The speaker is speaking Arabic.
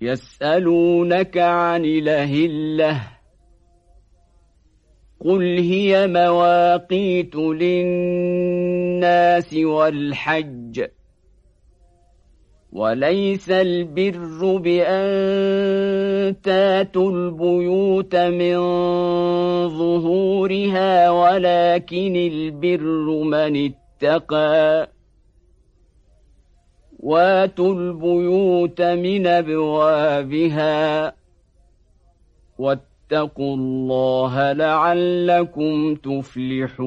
يسألونك عن الهله قل هي مواقيت للناس والحج. وليس البر بأن تاتوا البيوت من ظهورها ولكن البر من اتقى. واتوا البيوت من أبوابها واتقوا الله لعلكم تفلحون